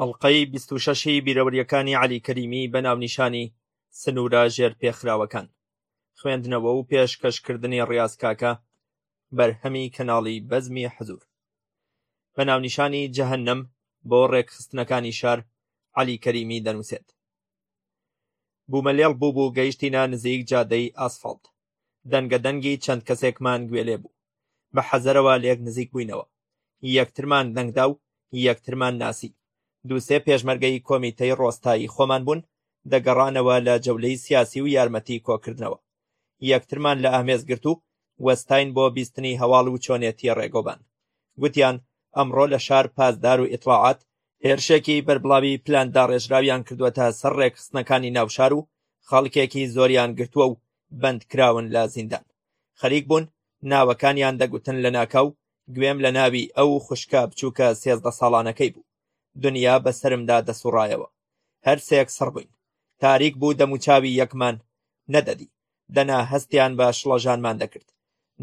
ئەڵقەی بیست و شەش ی بیرەوەرییەکانی عەلی کەریمی بە ناونیشانی سنوورە ژێرپێخراوەکان، خوێندنەوە و پێشکەشکردنی ڕیاز کاکە، بەرهەمی کەناڵی بەزمی حزوور. بە ناونیشانی جەهەنەم بۆ ڕێکخستنەکانی شار، عەلی کەریمی دەنووسێت. بوومەلێڵ بووبوو گەیشتینە نزیک جادەی ئاسفاڵت، دەنگە دەنگی چەند کەسێکمان گوێ لێ بوو، بە حەزەرەوە لێک نزیک بووینەوە، یەکترمان دەنگ دا و یەکترمان ناسی، دوو سێ پێشمەرگەی کۆمیتەی ڕۆستایی خۆمان بوون، دەگەڕانەوە لە جەولەی سیاسی و یارمەتی کۆکردنەوە، یەکترمان لە ئامێز گرت و وەستاین بۆ بیستنی هەواڵ و چۆنێتی ڕێگەوبان، گوتیان ئەمڕۆ لە شار پاسدار و ئیتڵاعات، هێرشێکی بەربڵاوی پلان داڕێژراویان کردووەتە سەر ڕێکخستنەکانی ناوشار و خەڵکێکی زۆریان گرتووە و بەندکراون لە زیندان خەریک بوون ناوەکانیان دەگوتن لە ناکاو گوێم لە ناوی ئەو خوشکە بچووکە سێزدە ساڵانەکەی بوو دنیا بەسەرمدا دەسوڕایەوە هەرسێک سڕ بووین تاریک بوو دەموچاوی یەکمان نەدەدی دەنا هەستیان بە شڵەژانمان دەکرد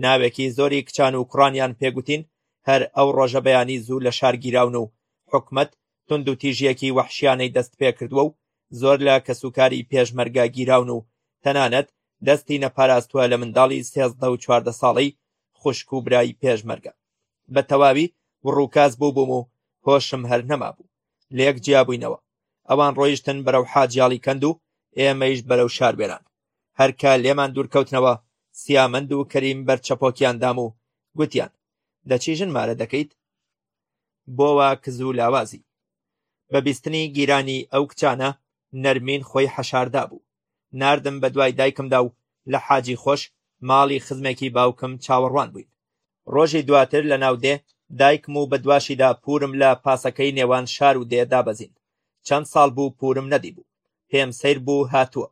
ناوێکی زۆری کچان و کوڕانیان پێگوتین هەر ئەو ڕۆژە بەیانی زوو لە شار گیراون و حکومت توندوتیژییەکی وەحشیانەی دەستپێکردووە و زۆر لە کەسوکاری پێشمەرگە گیراون و تەنانەت دەستی نەپاراستووە لە منداڵی سێزدە و چواردە ساڵەی خوشک و برای پێشمەرگە بە تەواوی وڕووکاس بووبووم و هۆشم هەر نەمابوو لێک جیابووینەوە ئەوان ڕۆیشتن بەرەو حاجیاڵی کەند و ئێمەیش بەرەو شاروێران هەرکە لێمان دوورکەوتنەوە سیامەند و کەریم بەرچەپۆکیان دام و گوتیان دەچی ژن مارە دەکەیت بۆوە کز و لاوازی. بە بیستنی گیرانی ئەو کچانە نەرمین خۆی حەشاردا بوو. ناردم بە دوای دایکمدا و لە حاجی خۆش ماڵی خزمێکی باوکم چاوەڕوان بووین. ڕۆژی دواتر لە ناو دێ دایکم و بە دواشیدا پوورم لە پاسەکەی نێوان شار و دێ دابەزین. چەند ساڵ بوو پوورم نەدیبوو. پێم سەیر بوو هاتووە،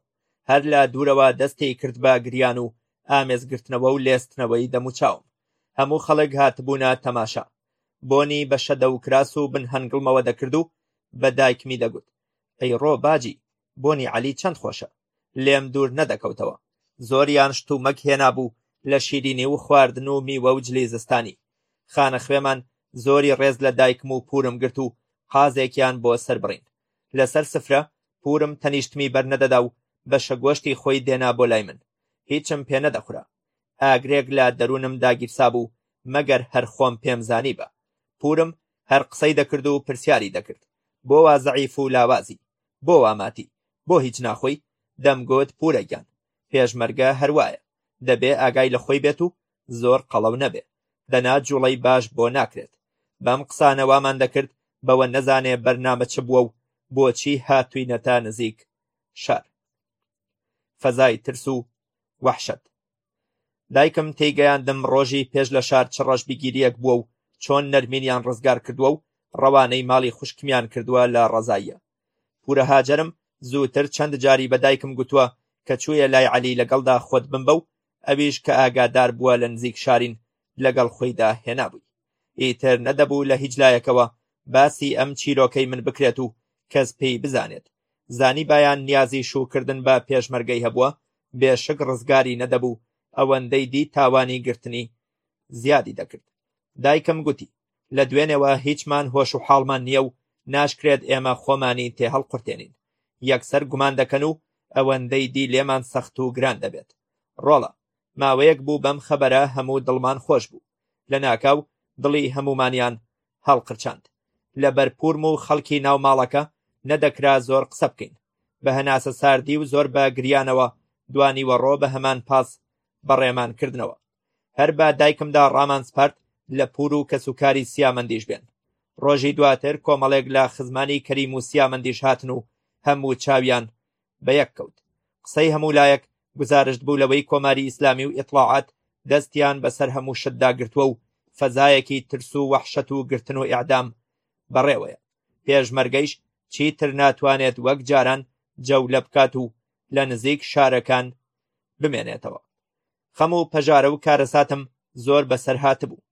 هەر لە دوورەوە دەستی کرد بە گریان و ئامێز گرتنەوە و لێستنەوەی دەموچاوم. هەموو خەڵک هاتبوونە تەماشا. بۆنی بە شەدە و کراس و بن هەنگڵمەوە دەکرد و بە دایکمی دەگوت، ئەیڕۆ باجی، بۆنی عەلی چەند خۆشە. لێم دوور نەدەکەوتەوە. زۆریان شتومەک هێنابوو لە شیرینی و خواردن و میوە و جلی زستانی. خانەخوێمان زۆری ڕێز لە دایکم و پوورم گرت و قازێکیان بۆ سەر بڕین. لەسەر سفرە پوورم تەنیشتمی بەرنەدەدا و بەشە گۆشتی خۆی دێنا بۆ لای من، هیچم پێ نەدەخورا. ئاگرێک لە دەروونم داگیرسابوو، مەگەر هەر خۆم پێم زانیبا. پوورم هەر قسەی دەکرد و پرسیاری دەکرد، بۆ وا زەعیف و لاوازی؟ بۆ وا ماتی؟ بۆ هیچ ناخۆی؟ دەمگوت پوورە گیان، پێشمەرگە هەر وایە، دەبێ ئاگای لە خۆی بێت و زۆر قەڵەو نەبێ، دەنا جوڵەی باش بۆ ناکرێت. بەم قسانە وامان دەکرد بەوە نەزانێ بەرنامە چ بووە و بۆچی هاتووینەتە نزیک شار. فەزای ترس و وەحشەت. دایکم تێیگەیاندم ڕۆژی پێش لە شار چ ڕەشبگیریەک بووە و چۆن نەرمینیان ڕزگار کردووە و ڕەوانەی ماڵی خوشکمیان کردووە لە ڕەزاییە. پورە هاجرم زووتر چەند جاری بە دایکم گوتووە کە چوویە لای عەلی لەگەڵدا خۆت بمبە و ئەویش کە ئاگادار بووە لە نزیک شارین لەگەڵ خۆیدا هێنابووی ئیتر نەدەبوو لە هیچ لایەکەوە باسی ئەم چیرۆکەی من بکرێت و کەس پێی بزانێت زانی بایان نیازی شوکردن بە پێشمەرگەی هەبووە بێشک ڕزگاری نەدەبوو ئەوەندەی دی تاوانی گرتنی زیادی دەکرد دایکم گوتی لە دوێنێوە هیچمان هۆش و حاڵمان نییە و ناشکرێت ئێمە خۆمانی تێ هەڵقورتێنین. یەکسەر گومان دەکەن و ئەوەندەی دی لێمان سەخت و گران دەبێت. ڕۆڵە، ماوەیەک بوو بەم خەبەرە هەموو دڵمان خۆش بوو. لە ناکاو دڵی هەموومانیان هەڵقرچاند. لە بەرپورم و خەڵکی ناو ماڵەکە نەدەکرا زۆر قسە بکەین. بە هەناسە ساردی و زۆر بە گریانەوە دوانیوەڕۆ بە هەمان پاس بەڕێمان کردنەوە. هەر بە دایکمدا ڕامانسپارد لە پور و کەسوکاری سیامەندیش بێن. ڕۆژی دواتر کۆمەڵێک لە خزمانی کەریم و سیامەندیش هاتن و هەموو چاویان بە یەک کەوت. قسەی هەموو لایەک گزارشت بوو لەوەی کۆماری ئیسلامی و ئیتڵاعات دەستیان بەسەر هەموو شتدا گرتووە و فەزایەکی ترس و وەحشەت و گرتن و ئیعدام بەڕێوەیە. پێشمەرگەیش چیتر ناتوانێت وەک جاران جەولە بکات و لە نزیک شارەکان بمێنێتەوە. خەم و پەژارە و کارەساتم زۆر بەسەر هاتبوو،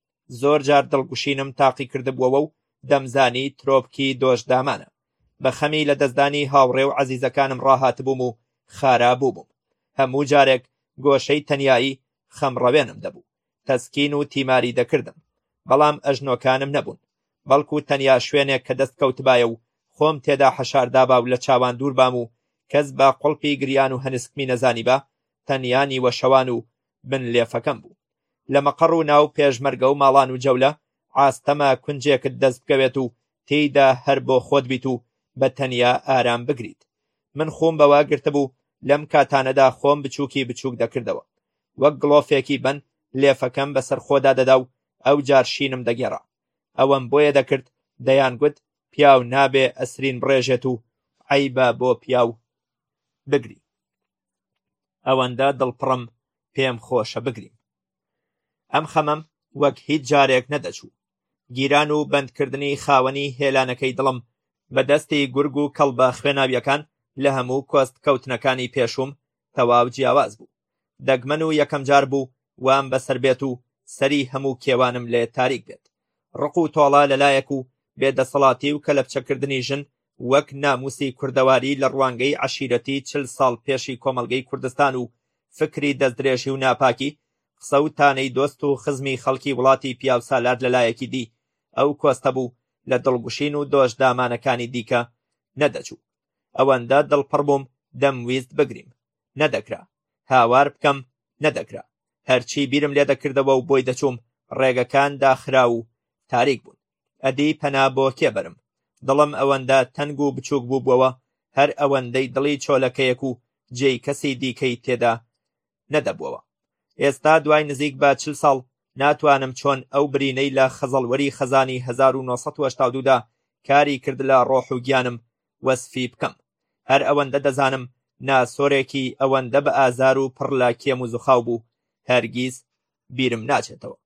زۆر جار دڵگوشینم تاقی کردبووەوە و دەمزانی ترۆپکی دۆشدامانە. بە خەمی لە دەستدانی هاوڕێ و عەزیزەکانم ڕاهاتبووم و خارا بووبووم. هەموو جارێک گۆشەی تەنیایی خەمڕەوێنم دەبوو. تەسکین و تیماری دەکردم. بەڵام ئەژنۆکانم نەبوون. بەڵکو تەنیا شوێنێک کە دەست کەوتبایە و خۆم تێدا حەشاردابا و لە چاوان دوور بام و کەس بە قوڵپی گریان و هەنسکمی نەزانیبا، تەنیا نیوە شەوان و بن لێفەکەم بوو. لە مەقەڕ و ناو پێشمەرگە و ماڵان و جەولە ئاستەمە کونجێکت دەست بکەوێت و تێیدا هەر بۆ خۆت بیت و بە تەنیا ئارام بگریت. من خۆم بەوە گرتبوو لەم کاتانەدا خۆم بچووکی بچووک دەکردەوە. وەک گڵۆفێکی بن لێفەکەم بەسەر خۆدا دەدا و ئەو جار شینم دەگێڕا. ئەوەم بۆیە دەکرد دەیان گوت پیاو نابێ ئەسرین بڕێژێت و عەیبە بۆ پیاو بگری. ئەوەندە دڵپڕم پێم خۆشە بگریم ئەم خەمەم وەک هیچ جارێک نەدەچوو گیران و بەندکردنی خاوەنی هێلانەکەی دڵم بە دەستی گورگ و کەڵبە خوێناویەکان لە هەموو کۆست کەوتنەکانی پێشوم تەواو جیاواز بوو دەگمەن و یەکەم جار بوو وام بەسەر بێت و سەری هەموو کێوانم لێ تاریک بێت ڕق و تۆڵە لەلایەک و بێدەسەڵاتی و کەلەپچەکردنی ژن وەک ناموسی کوردەواری لە ڕوانگەی عەشیرەتی چل ساڵ پێشی کۆمەڵگەی کوردستان و فکری دەستدرێژی و ناپاکی، قسە و تانەی دۆست و خزمی خەڵکی وڵاتی پیاوسالار لە لایەکی دی، ئەو کۆستە بوو لە دڵگوشین و دۆشدامانەکانی دیکە نەدەچوو. ئەوەندە دڵپڕ بووم دەمویست بگریم، نەدەکرا. هاوار بکەم، نەدەکرا. هەرچی بیرم لێدەکردەوە و بۆی دەچووم، ڕێگەکان داخراو و تاریک بوون. ئەدی پەنا بۆ کێ بەرم؟ دڵم ئەوەندە تەنگ و بچووک بووبووەوە، هەر ئەوەندەی دڵی چۆلەکەیەک و جێی کەسی دیکەی تێدا نەدەبووەوە. ئێستا دوای نزیک بە چل ساڵ ناتوانم چۆن ئەو برینەی لە خەزەڵوەری خەزانی هەزار و نۆ سەد و هەشتا و دوو دا کاری کرد لە ڕۆح و گیانم وەسفی بکەم. هەر ئەوەندە دەزانم ناسۆرێکی ئەوەندە بە ئازار و پڕ لە کێم و زوخاو بوو، هەرگیز بیرم ناچێتەوە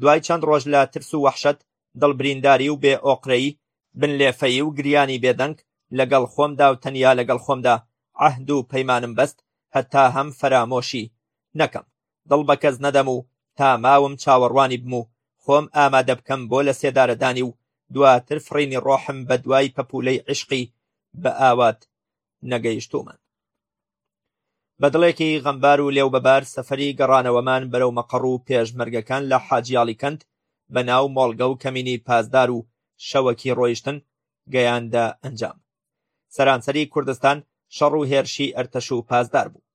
دوای چەند ڕۆژ لە ترس و وەحشەت دڵبرینداری و بێ ئۆقرەیی بن لێفەیی و گریانی بێدەنگ لەگەڵ خۆمدا و تەنیا لەگەڵ خۆمدا عەهد و پەیمانم بەست هەتا هەم فەرامۆشی نەکەم دڵ بە کەس نەدەم و تا ماوم چاوەڕوانی بم و خۆم ئامادە بکەم بۆ لە سێدارەدانی و دواتر فڕینی ڕۆحم بە دوای پەپولەی عیشقی بە ئاوات نەگەیشتوومە بەدڵێکی غەمبار و لێو بەبار سەفەری گەڕانەوەمان بەرەو مەقەڕ و پێشمەرگەکان لە حاجیاڵی کەند بە ناو مۆڵگە و کەمینی پاسدار و شەوەکی ڕۆیشتن گەیاندە ئەنجام سەرانسەری کوردستان شەڕ و هێرشی ئەرتەش و پاسدار بوو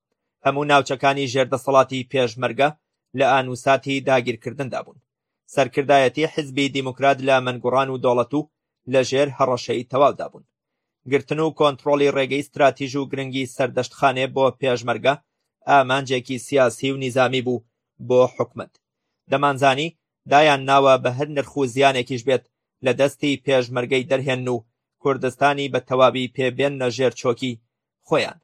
هەموو ناوچەکانی ژێردەسەڵاتی پێشمەرگە لە ئانوساتی داگیرکردندا بوون سەرکردایەتی حیزبی دیموکرات لە مەنگوڕان و دۆڵەت و لەژێر هەڕەشەی تەواودا بوون. گرتن و کۆنتڕۆڵی ڕێگەی ستراتیژ و گرنگی سەردەشتخانێ بۆ پێشمەرگە ئامانجێکی سیاسی و نیزامی بوو بۆ حکومەت. دەمانزانی دایانناوە بە هەر نرخ و زیانێکیش بێت لە دەستی پێشمەرگەی دەرهێنن و کوردستانی بە تەواوی پێ بێننە ژێر چۆکی خۆیان.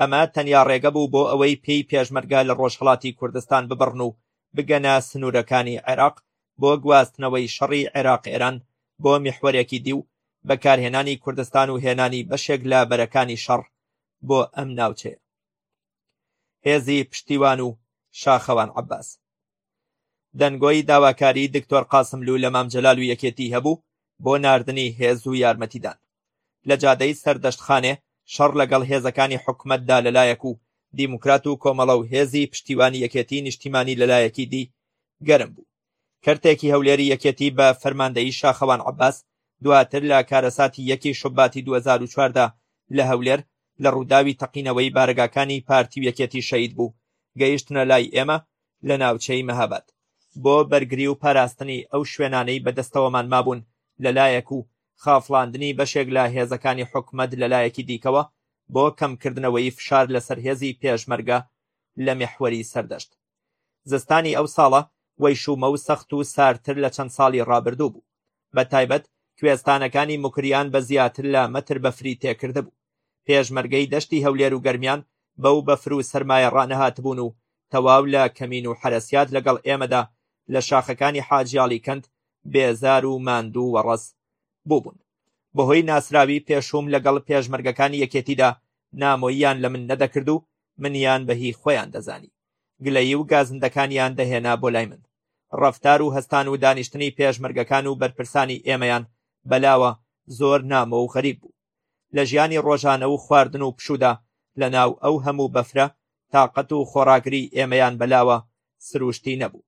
ئەمە تەنیا ڕێگە بوو بۆ ئەوەی پێی پێشمەرگە لە ڕۆژهەڵاتی کوردستان ببڕن و بگەنە سنوورەکانی عێراق بۆ گواستنەوەی شەڕی عێراق ئێران بۆ میحوەرێکی دی و بەکارهێنانی کوردستان و هێنانی بەشێک لە بەرەکانی شەڕ بۆ ئەم ناوچەیە هێزی پشتیوان و شاخەوان عباس دەنگۆی داواکاری دکتۆر قاسملوو لە مام جەلال و یەکێتی هەبوو بۆ ناردنی هێز و یارمەتیدان. لە جادەی سەردەشتخانێ شەڕ لەگەڵ هێزەکانی حکومەتدا لەلایەک و دیموکرات و کۆمەڵە و هێزی پشتیوانی یەکێتی نیشتیمانی لەلایەکی دی گەرم بوو. کەرتێکی هەولێری یەکێتی بە فەرماندەیی شاخەوان عەباس دواتر لە کارەساتی یەکی شوباتی 2004 دا لە هەولێر لە ڕووداوی تەقینەوەی بارەگاکانی پارتی و یەکێتی شەهید بوو گەیشتنە لای ئێمە لە ناوچەی مەهاباد بۆ بەرگری و پاراستنی ئەو شوێنانەی بەدەستەوەمان مابوون لە لایەک و خافڵاندنی بەشێک لە هێزەکانی حکومەت لە لایەکی دیکەوە بۆ کەمکردنەوەی فشار لەسەر هێزی پێشمەرگە لە میحوەری سەردەشت زستانی ئەو ساڵە وەیشومە و سەخت و سارتر لە چەند ساڵی ڕابردوو بوو بە تایبەت کوێستانەکانی مکریان بە زیاتر لە مەتر بەفری تێکردبوو پێشمەرگەی دەشتی هەولێر و گەرمیان بەو بەفر و سەرمایە ڕانەهاتبوون و تەواو لە کەمین و حەرەسیات لەگەڵ ئێمەدا لە شاخەکانی حاجیاڵی کەند بێزار و ماندوو وەڕەس بووبوون. بەهۆی ناسراوی پێشووم لەگەڵ پێشمەرگەکانی یەکێتیدا نامۆییان لە من نەدەکرد و منیان بە هی خۆیان دەزانی. گلەیی و گازندەکانیان دەهێنا بۆ لای من. ڕەفتار و هەستان و دانیشتنی پێشمەرگەکان و بەرپرسانی ئێمەیان بەلاوە زۆر نامۆ و غەریب بوو. لە ژیانی ڕۆژانە و خواردن و پشودا لەناو ئەو هەموو بەفرە تاقەت و خۆڕاگری ئێمەیان بەلاوە سروشتی نەبوو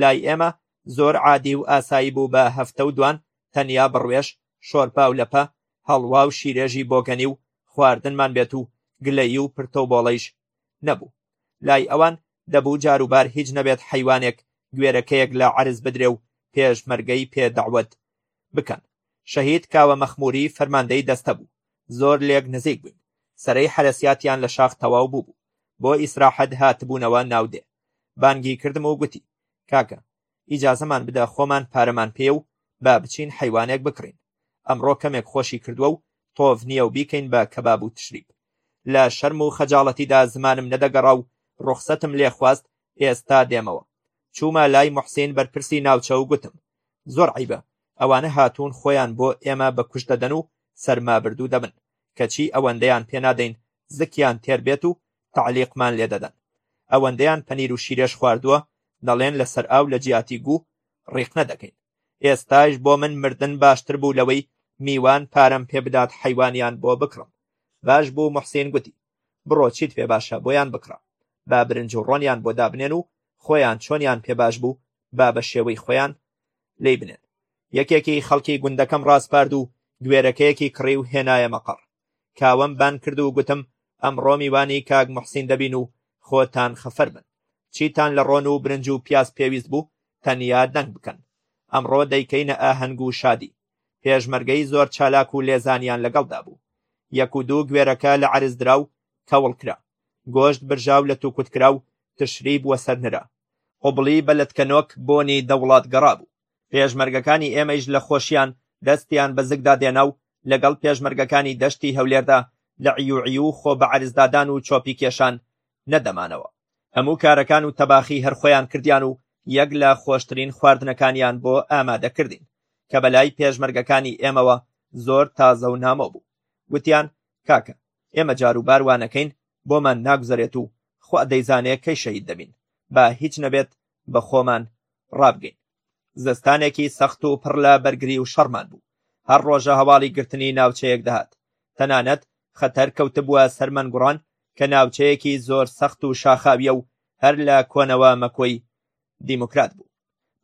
لای ئێمە زۆر عادی و ئاسایی بوو بە هەفتە و دوان تەنیا بڕوێش شۆرپا و لەپە هەڵوا و شیرێژی بۆگەنی و خواردنمان بێت و گلەیی و پرتە و بۆڵەیش نەبوو لای ئەوان دەبوو جاروبار هیچ نەبێت حیوانێک گوێرەکەیەک لە عرز بدرێ و پێشمەرگەی پێ دەعوەت بکەن شەهید کاوە مەخموری فەرماندەی دەستە بوو زۆر لێک نزیک بووین سەرەی حەرەسیاتیان لە شاخ تەواو بووبوو بۆ ئیسراحەت هاتبوونەوە ناو دێ بانگی کردم و گوتی کاکە ئیجازەمان بدە خۆمان پارەمان پێ و با بچین حیوانێک بکڕین ئەمڕۆ کەمێک خۆشی کردووە و تۆڤ نییە و بیکەین بە کەباب و تشریب لە شەرم و خەجاڵەتیدا زمانم نەدەگەڕا و ڕوخسەتم لێ خواست ئێستا دێمەوە چوومە لای محسین بەرپرسی ناوچە و گوتم زۆر عەیبە ئەوانە هاتوون خۆیان بۆ ئێمە بە کوشت دەدەن و سەرمابردوو دەبن کەچی ئەوەندەیان پێ نادەین زکیان تێر بێت و تەعلیقمان لێ دەدەن ئەوەندەیان پەنیر و شیرێش خواردووە دەڵێن لەسەر ئاو لە جیاتی گوو ڕیقنە دەکەین ئێستاش بۆ من مردن باشتر بوو لەوەی میوان پارەم پێ بدات حەیوانیان بۆ بکڕم باش بوو محسین گوتی بڕۆ چیت پێ باشە بۆیان بکڕە با برنج و ڕۆنیان بۆ دابنێن و خۆیان چۆنیان پێ باش بوو با بە شێوەی خۆیان لێی بنێن یەکێکی خەڵکی گوندەکەم ڕاسپارد و گوێرەکەیەکی کڕی و هێنایە مەقەڕ کاوەم بان کرد و گوتم ئەمڕۆ میوانی کاک محسین دەبین و خۆتان خەفەر بن چیتان لە ڕۆن و برنج و پیاز پێویست بوو تەنیا دەنگ بکەن ئەمڕۆ دەیکەینە ئاهەنگ و شادی پێشمەرگەی زۆر چالاک و لێزانیان لەگەڵدا بوو. یەک و دوو گوێرەکە لە عەرز درا و کەوڵ کرا. گۆشت برژا و لەتوکوت کرا و تشری بووە سەر نرا. قوبڵی بە لەتکەنۆک بۆنی دەوڵات گەڕابوو. پێشمەرگەکانی ئێمەیش لە خۆشیان دەستیان بە زگدا دێنا و لەگەڵ پێشمەرگەکانی دەشتی هەولێردا لە عیوعیو و خۆ بە عەرزدادان و چۆپی کێشان نەدەمانەوە هەموو کارەکان و تەباخی هەر خۆیان کردیان و یەک لە خۆشترین خواردنەکانیان بۆ ئامادە کردین کە بەلای پێشمەرگەکانی ئێمەوە زۆر تازە و نامۆ بوو وتیان کاکە ئێمە جاروبار وانەکەین بۆمان ناگوزەرێت و خوا دەیزانێ کەی شەهید دەبین با هیچ نەبێت بە خۆمان ڕابگەین زستانێکی سەخت و پڕ لە بەرگری و شەڕمان بوو هەر ڕۆژە هەواڵی گرتنی ناوچەیەک دەهات تەنانەت خەتەر کەوتبووە سەر مەنگوڕان کە ناوچەیەکی زۆر سەخت و شاخاویە و هەر لە کۆنەوە مەکۆی دیموکرات بوو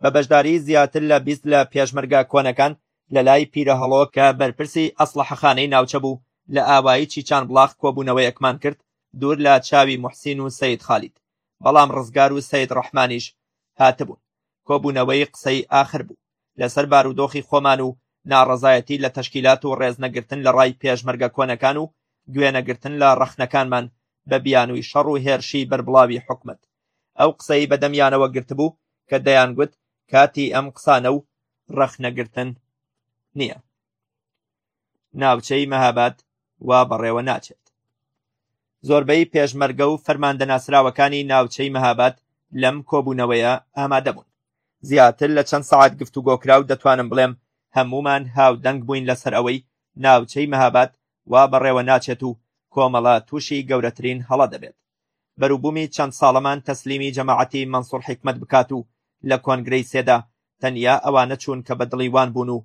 بە بەشداری زیاتر لە بیست لە پێشمەرگە کۆنەکان لە لای پیرەهەڵۆ کە بەرپرسی ئەسڵەحەخانەی ناوچە بوو لە ئاوایی چیچان بڵاخ کۆبوونەوەیەکمان کرد دوور لە چاوی موحسین و سەید خالید بەڵام ڕزگار و سەید ڕەحمانیش هاتبوون کۆبوونەوەی قسەی ئاخر بوو لەسەر بارودۆخی خۆمان و ناڕەزایەتی لە تەشکیلات و ڕێزنەگرتن لە ڕای پێشمەرگە کۆنەکان و گوێنەگرتن لە ڕەخنەکانمان بە بیانووی شەڕ و هێرشی بەربڵاوی حکومەت ئەو قسەی بەدەمیانەوە گرتبوو کە دەیانگوت کاتی ئەم قسانە و ڕەخنەگرتن نییە ناوچەی مەهاباد وا بەڕێوە ناچێت. زۆربەی پێشمەرگە و فەرماندە ناسراوەکانی ناوچەی مەهاباد لەم کۆبوونەوەیە ئامادەبوون. زیاتر لە چەند سەعات گفتوگۆکرا و دەتوانم بڵێم هەموومان هاودەنگ بووین لەسەر ئەوەی ناوچەی مەهاباد وا بەڕێوە ناچێت و کۆمەڵە تووشی گەورەترین هەڵە دەبێت. بەروبوومی چەند ساڵەمان تەسلیمی جەماعەتی مەنسوور حیکمەت بکات و لە کۆنگرەی سێدا تەنیا ئەوانە چوون کە بە دڵی وان بوون و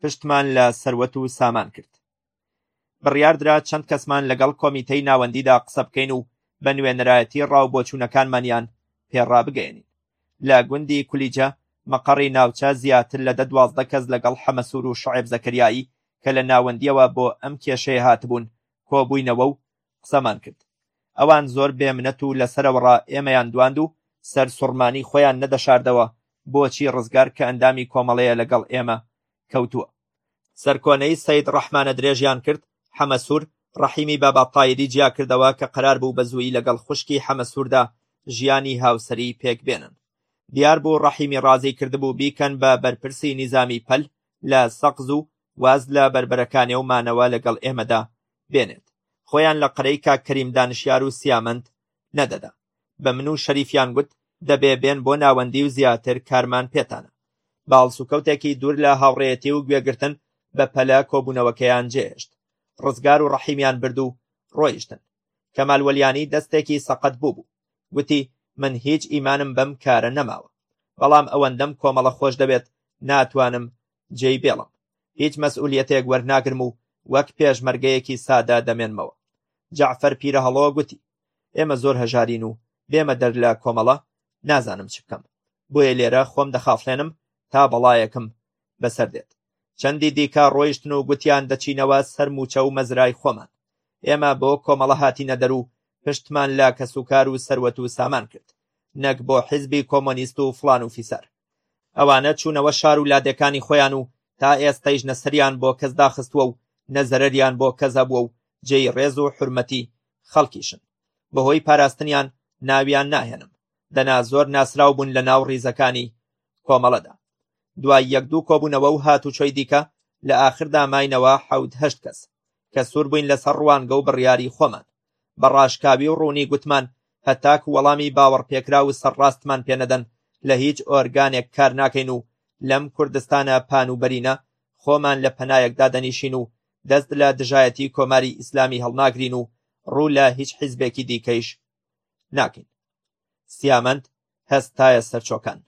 پشتمان لە سەروەت و سامان کرد. بڕیاردرا چەند کەسمان لەگەڵ کۆمیتەی ناوەندیدا قسە بکەین و بە نوێنەرایەتی ڕاو بۆچوونەکانمانیان پێ ڕابگەیەنین. لە گوندی کولیجە مەقەڕی ناوچە زیاتر لە دە دوازدە کەس لەگەڵ حەمەسوور و شعێب زەکەریایی کە لە ناوەندییەوە بۆ ئەم کێشەیە هاتبوون کۆبووینەوە و قسەمان کرد. ئەوان زۆر بێ منەت و لە سەرەوەڕا ئێمەیان دواند و سەرسوڕمانی خۆیان نەدەشاردەوە بۆچی ڕزگار کە ئەندامی کۆمەڵەیە لەگەڵ ئێمە کەوتووە. سەرکۆنەی سەید ڕەحمانە درێژیان کرد، حەمەسوور، ڕەحیمی باباتایری جیا کردەوە کە قەرار بوو بە زوویی لەگەڵ خوشکی حەمەسووردا ژیانی هاوسەری پێک بێنن. دیار بوو ڕەحیمی ڕازی کردبوو بیکەن بە بەرپرسی نیزامی پەل لە سەقز و واز لە بەربەرەکانێ و مانەوە لەگەڵ ئێمەدا بێنێت، خۆیان لە قەرەی کاک کەریم دانشیار و سیامەند نەدەدا. بە من و شەریفیان گوت دەبێ بێن بۆ ناوەندی و زیاتر کارمان پێتانە. بە هەڵسوکەوتێکی دوور لە هاوڕێیەتی و گوێگرتن بە پەلە کۆبوونەوەکەیان جێهێشت. ڕزگار و ڕەحیمیان برد و ڕۆیشتن. کەمال وەلیانی دەستێکی سەقەت بووبوو. گوتی من هیچ ئیمانم بەم کارە نەماوە. بەڵام ئەوەندەم کۆمەڵە خۆش دەوێت ناتوانم جێی بێڵم، هیچ مەسئولیەتێک وەرناگرم و وەک پێشمەرگەیەکی سادە دەمێنمەوە. جەعفەر پیرەهەڵۆ گوتی، ئێمە زۆر هەژارین و بێمە دەر لە کۆمەڵە نازانم چ بکەم، بۆیە لێرە خۆم دەخافڵێنم تا بەڵایەکم بەسەر دێت. چەندی دیکە ڕۆیشتن و گوتیان دەچینەوە سەر مووچە و مەزرای خۆمان. ئێمە بۆ کۆمەڵە هاتینە دەر و پشتمان لە کەسوکار و سەروەت و سامان کرد، نەک بۆ حیزبی کۆمۆنیست و فڵان و فیسار. ئەوانە چوونەوە شار و لادێکانی خۆیان و تا ئێستەیش نە سەریان بۆ کەس داخستووە و نە زەرەریان بۆ کەس هەبووە و جێی ڕێز و حورمەتی خەڵکیشن بەهۆی پاراستنیان ناویان ناهێنم دەنا زۆر ناسراو بوون لە ناو ڕیزەکانی کۆمەڵەدا دوای یەک دوو کۆبوونەوە و هاتوچۆی دیکە لە ئاخردا ماینەوە حەوت هەشت کەس کە سوور بووین لەسەر ڕوانگە و بڕیاری خۆمان بە ڕاشکاوی و ڕوونی گوتمان هەتاکو وەڵامی باوەڕپێکراو و سەرڕاستمان پێ نەدەن لە هیچ ئۆرگانێک کار ناکەین و لەم کوردستانە پان و بەرینە خۆمان لە پەنایەک دادەنیشین و دەست لە دژایەتی کۆماری ئیسلامی هەڵناگرین و ڕوو لە هیچ حیزبێکی دیکەیش ناکەین سیامەند هەستایە سەرچۆکان.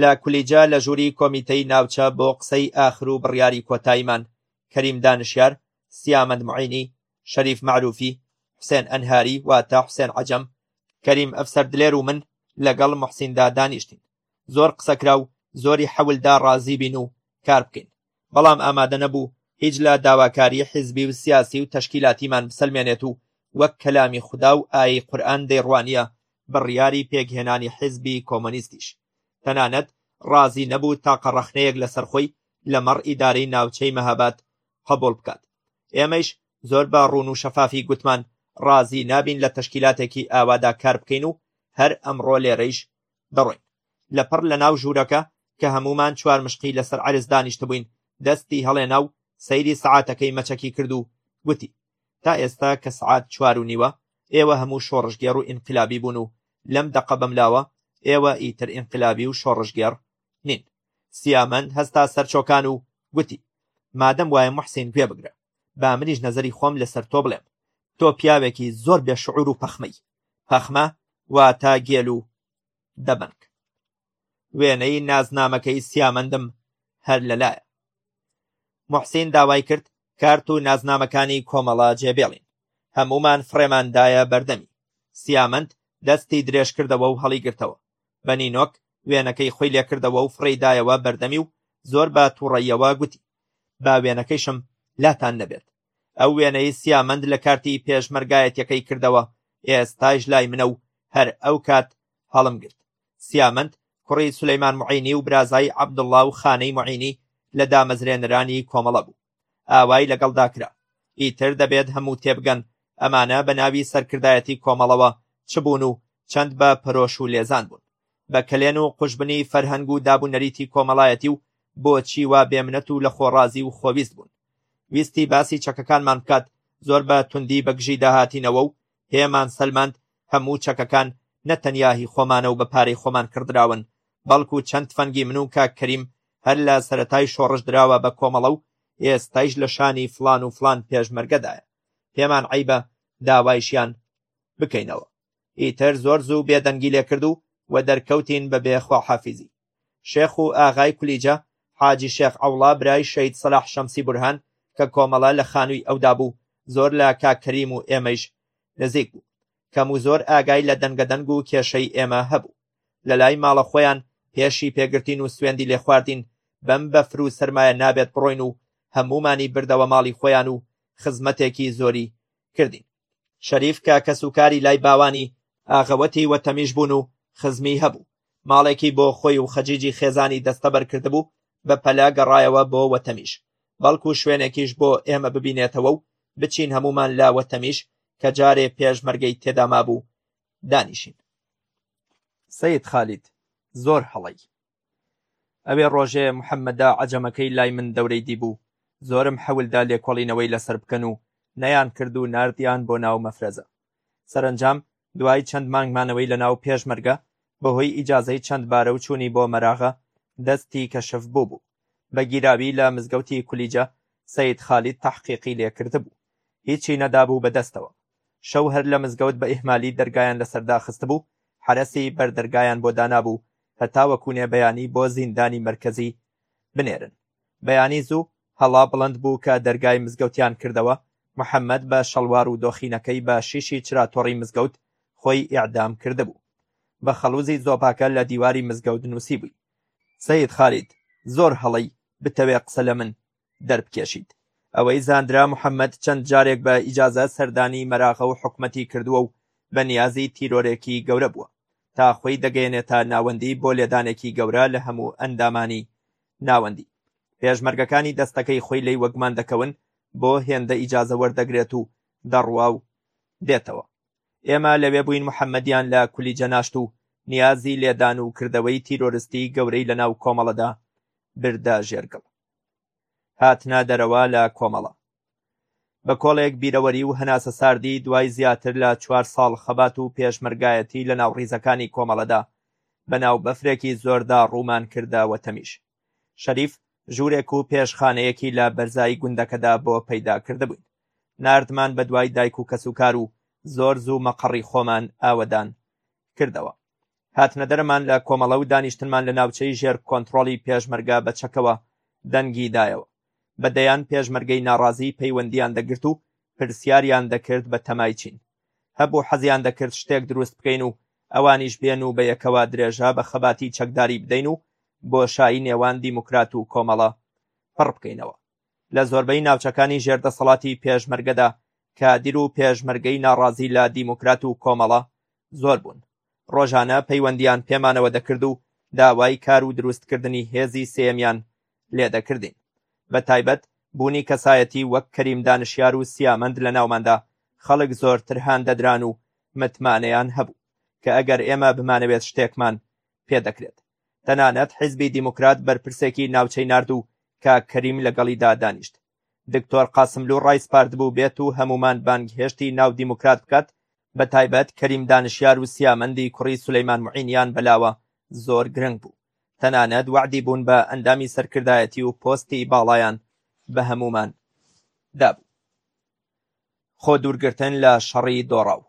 لە کولیجە لە ژووری کۆمیتەی ناوچە بۆ قسەی ئاخر و بڕیاری کۆتاییمان، کەریم دانشیار، سیامەند موعینی، شەریف مەعروفی، حوسێن ئەنهاری واتە حوسێن عەجەم، کەریم ئەفسەر دلێر و من لەگەڵ موحسیندا دانیشتین. زۆر قسە کرا و زۆری حەول دا ڕازی بین و کار بکەین. بەڵام ئامادە نەبوو هیچ لە داواکاری حیزبی و سیاسی و تەشکیلاتیمان بسەلمێنێت و وەک کەلامی خودا و ئایەی قورئان دەیڕوانییە، بڕیاری پێکهێنانی حیزبی کۆمۆنیستیش تەنانەت ڕازی نەبوو تاقە ڕەخنەیەک لەسەر خۆی لەمەڕ ئیدارەی ناوچەی مەهاباد قبوڵ بکات. ئێمەیش زۆر بە ڕوون و شەفافی گوتمان ڕازی نابین لە تەشکیلاتێکی ئاوادا کار بکەین و هەر ئەمڕۆ لێرەیش دەڕۆین. لەپڕ لەناو ژوورەکە کە هەموومان چوار مشقی لەسەر عەرز دانیشتبووین، دەستی هەڵێنا و سەیری سەعاتەکەی مەچەکی کرد و گوتی، تا ئێستا کە سەعات چوار و نیوە، ئێوە هەموو شۆڕشگێڕ و ئینقلابی بوون و لەم دەقە بەملاوە ئێوە ئیتر ئینقلابی و شۆڕشگێڕ نین. سیامەند هەستا سەر چۆکان و گوتی، مادەم وایە موحسین گوێ بگرە. با منیش نەزەری خۆم لەسەر تۆ بڵێم. تۆ پیاوێکی زۆر بێ شعور و پەخمەی. پەخمە واتە گێل و دەبەنگ. وێنەی نازنامەکەی سیامەندم هەر لەلایە. محسین داوای کرد کارت و نازنامەکانی کۆمەڵە جێبێڵین. هەموومان فڕێماندایە بەردەمی. سیامەند دەستی درێژ کردەوە و هەڵیگرتەوە. بە نینۆک وێنەکەی خۆی لێکردەوە و فڕێی دایەوە بەردەمی و زۆر بە تووڕەیەوە گوتی با وێنەکەیشم لاتان نەبێت. ئەو وێنەی سیامەند لە کارتی پێشمەرگایەتیەکەی کردەوە ئێستایش لای منە و هەر ئەو کات هەڵم گرت سیامەند کوڕی سلەیمان معینی و برازایی عەبدوڵڵا و خانەی معینی لە دامەزرێنەرانی کۆمەڵە بوو ئاوای لەگەڵدا کرا ئیتر دەبێت هەموو تێبگەن ئەمانە بە ناوی سەرکردایەتی کۆمەڵەوە چ بوون و چەند بە پەرۆش و لێزان بوون بە کەلێن و قوشبنی فەرهەنگ و دابوو نەریتی کۆمەڵایەتی و بۆچی وا بێمنەت و لە خۆڕازی و خۆویست بوون ویستی باسی چەکەکانمان بکات زۆر بە توندی بەگژی داهاتینەوە و پێمان سەلماند هەموو چەکەکان نەتەنیا هی خۆمانە و بە پارەی خۆمان کڕدراون بەڵکو چەند تفەنگی من و کاک کەریم هەر لە سەرەتای شۆڕش دراوە بە کۆمەڵە و ئێستایش لە شانی فڵان و فڵان پێشمەرگەدایە پێمان عیبە داوایشیان بکەینەوە ئیتر زۆر زوو بێدەنگی لێکرد و و دەرکەوتین بە بێخواحافیزی شێخ و ئاغای کولیجە، حاجی شێخ عەوڵا برای شەید سەلاح شەمسی بورهان کە کۆمەڵە لە خانووی ئەودا بوو، زۆر لە کاک کەریم و ئێمەیش نزیک بوو. کەم و زۆر ئاگای لە دەنگەدەنگ و کێشەی ئێمە هەبوو. لە لای ماڵە خۆیان پێشی پێ گرتین و سوێندی لێ خواردین بەم بەفر و سەرمایە نابێت بڕۆین و هەموومانی بردەوە ماڵی خۆیان و خزمەتێکی زۆری کردین. شەریف کە کەسوکاری لای باوانی ئاغەوەتی و تەمیش بوون و خزمی هەبوو، ماڵێکی بۆ خۆی و خەجیجی خێزانی دەستەبەر کردبوو، بە پەلە گەڕایەوە بۆ وەتەمیش، بەڵکو شوێنێکیش بۆ ئێمە ببینێتەوە و بچین هەموومان لە وەتەمیش کە جارێ پێشمەرگەی تێدا مابوو دانیشین. سەید خالید، زۆر هەڵەی. ئەوێ ڕۆژێ محەممەدا عەجەمەکەی لای من دەورەی دیبوو، زۆرم حەول دا لێکۆڵینەوەی لەسەر بکەن و نەیانکرد و ناردیان بۆ ناو مەفرەزە. سەرەنجام دوای چەند مانگ مانەوەی لەناو پێشمەرگە، بەهۆی ئیجازەی چەند بارە و چوونی بۆ مەراغە، دەستی کەشف بووبوو. بە گیراوی لە مزگەوتی کولیجە سەید خالید تەحقیقی لێ کردبوو. هیچی نەدابوو بە دەستەوە. شەو هەر لە مزگەوت بە ئیهمالی دەرگایان لەسەر داخستبوو، حەرەسی بەر دەرگایان بۆ دانابوو هەتاوەکو نێ بەیانی بۆ زیندانی مەرکەزی بنێرن بەیانی زوو هەڵا بڵند بوو کە دەرگای مزگەوتیان کردەوە محەممەد بە شەڵوار و دۆخینەکەی بە شیشی چراتۆڕی مزگەوت خۆی ئیعدام کردبوو بە خەڵوزی زۆپاکە لە دیواری مزگەوت نووسی بووی سید خالید زۆر هەڵەی بتەوێ قسە لە من دەربکێشیت. ئەوەی زاندرا محەممەد چەند جارێک بە ئیجازە سەردانی مەراغە و حکومەتی کردووە و بە نیازی تیرۆرێکی گەورە بووە تا خۆی دەگەێنێتە ناوەندی بۆ لێدانێکی گەورە لە هەموو ئەندامانی ناوەندی پێشمەرگەکانی دەستەکەی خۆی لی وەگمان دەکەون بۆ هێندە ئیجازە وەردەگرێت و دەڕوا و دێتەوە ئێمە لەوێ بووین محەممەدیان لە کولی جەناشت و نیازی لێدان و کردەوەی تیرۆرستی گەورەی لە ناو کۆمەڵەدا بردە ژێرگڵ هاتنە دەرەوە لە کۆمەڵە. بە کۆڵێک بیرەوەری و هەناسە ساردی دوای زیاتر لە چوار ساڵ خەبات و پێشمەرگایەتی لە ناو ڕیزەکانی کۆمەڵەدا بە ناو بەفرێکی زۆردا ڕوومان کردە وەتەمیش شەریف ژوورێک و پێشخانەیەکی لە بەرزایی گوندەکەدا بۆ پەیدا کردبووین ناردمان بە دوای دایک و کەسوکار و زۆر زوو مەقەڕی خۆمان ئاوەدان کردەوە هاتنە دەرمان لە کۆمەڵە و دانیشتنمان لە ناوچەی ژێر کۆنتڕۆڵی پێشمەرگە بە چەکەوە دەنگی دایەوە بە دەیان پێشمەرگەی ناڕازی پەیوەندیان دەگرت و پرسیاریان دەکرد بە تەمای چین هەبوو حەزیان دەکرد شتێک دروست بکەین و ئەوانیش بێن و بە یەکەوە درێژە بە خەباتی چەکداری بدەین و بۆشایی نێوان دیموکرات و کۆمەڵە پڕ بکەینەوە لە زۆربەی ناوچەکانی ژێر دەسەڵاتی پێشمەرگەدا کادیر و پێشمەرگەی ناڕازی لە دیموکرات و کۆمەڵە زۆر بوون، ڕۆژانە پەیوەندیان پێمانەوە دەکرد و داوای کار و دروستکردنی هێزی سێیەمیان لێ دەکردین، بە تایبەت بوونی کەسایەتی وەک کەریم دانشیار و سیامەند لە ناوماندا خەڵک زۆرتر هان دەدران و متمانەیان هەبوو کە ئەگەر ئێمە بمانەوێت شتێکمان پێ دەکرێت، تەنانەت حیزبی دیموکرات بەرپرسێکی ناوچەی نارد و کاک کەریم لەگەڵیدا دانیشت. دکتۆر قاسملوو ڕایسپاردبوو بێت و هەموومان بانگهێشتی ناو دیموکرات بکات، بەتایبەت کەریم دانشیار و سیامەندی کوڕی سولەیمان موعینیان بەلاوە زۆر گرنگ بوو. تەنانەت وەعدی بوون بە ئەندامی سەرکردایەتی و پۆستی باڵایان بە هەموومان دابوو. خۆ دوورگرتن لە شەڕی دۆڕاو.